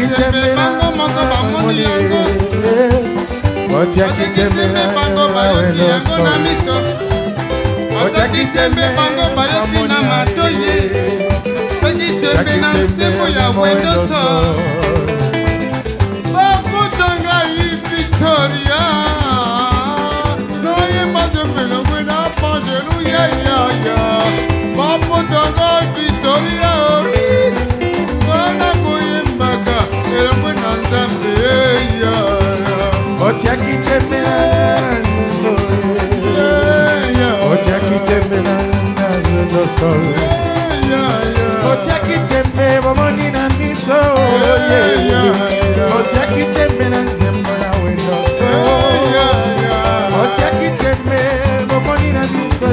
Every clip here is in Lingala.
otiaki tembelango moko bamoni eh, yango eh. otiaki tembela bango eh, bayoki yango na miso otiaki tembe bango bayoki na matoyi otiaki tembe na ntembo ya wendoso sol otiaki tembe bomoni na miso otiaki tembe na nzembo ya wendoso otiaki tembe bomoni na miso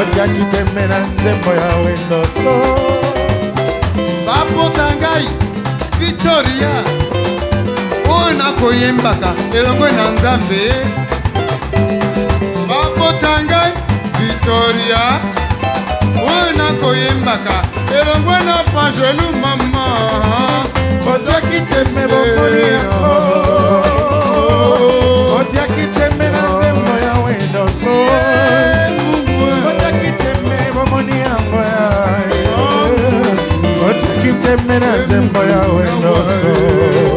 otiaki tembe na nzembo ya wendoso bapota ngai victoria oyo nakoyembaka elongo na nzambe victoria oyo nakoyembaka elongo na pangelu mama otiaki tembe bokoli yango otiaki tembe na nzembo ya wendoso otiaki tembe bomoni yango ya otiaki tembe na nzembo ya wendoso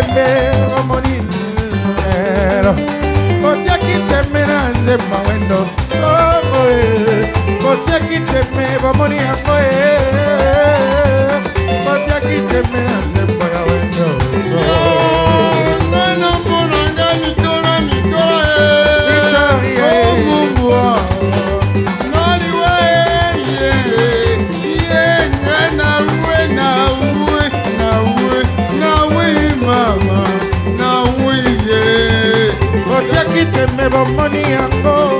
tembe omoni lelo otiaki tembe na nzema wendo sobo e. otiaki tembe bomoni yango e. otiaki tembe na nzema never money and go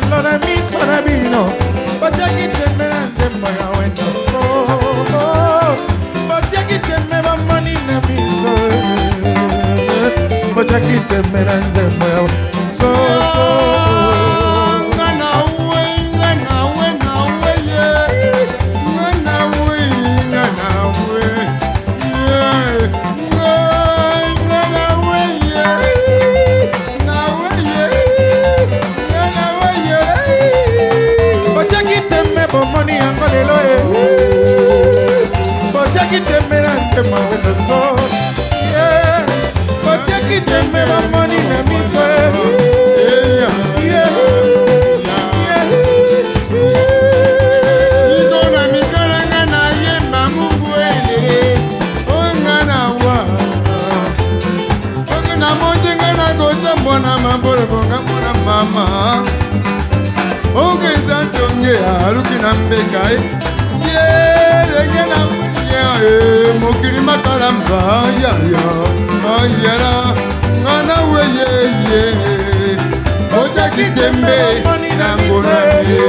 lelo na miso na bino botiaki tembe na nzembo ya wendo solo botiaki tembe bamoni na miso botiaki tembe na nzembo ya soso mwana mabolo bonga mwana mama okeza ntonye aluki na mbeka eh. ye lenge na eh. ye mokili makalamba yaya ayela nga na weyeye otaki tembe na ngona ye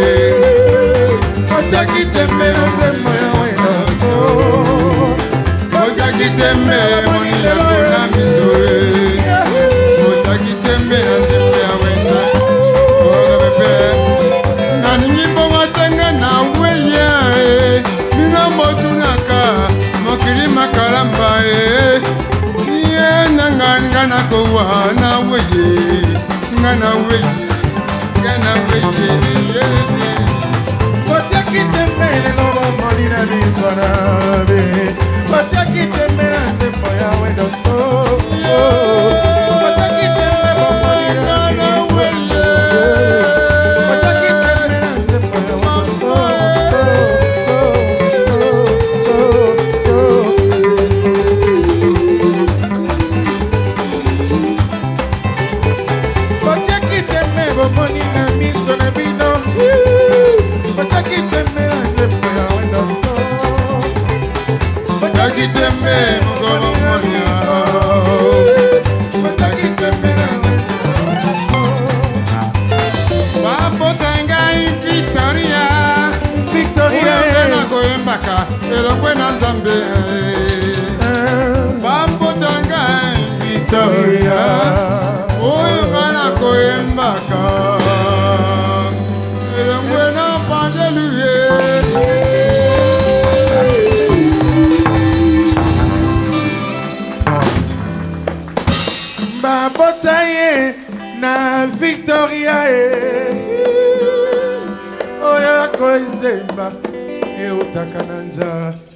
otaki tembe na nzema ya wenaso otaki tembe monilelo na mizoe eh. nakalamba ye eh, eh. ye nanga nga nakowa na weye nga na weye nga na weye ye eh, otiaki tembe lelo bomoli na biso na be otiaki tembe na victoria elokwe na nzambe victoria eh. e oyo akoezemba eutaka na nzaa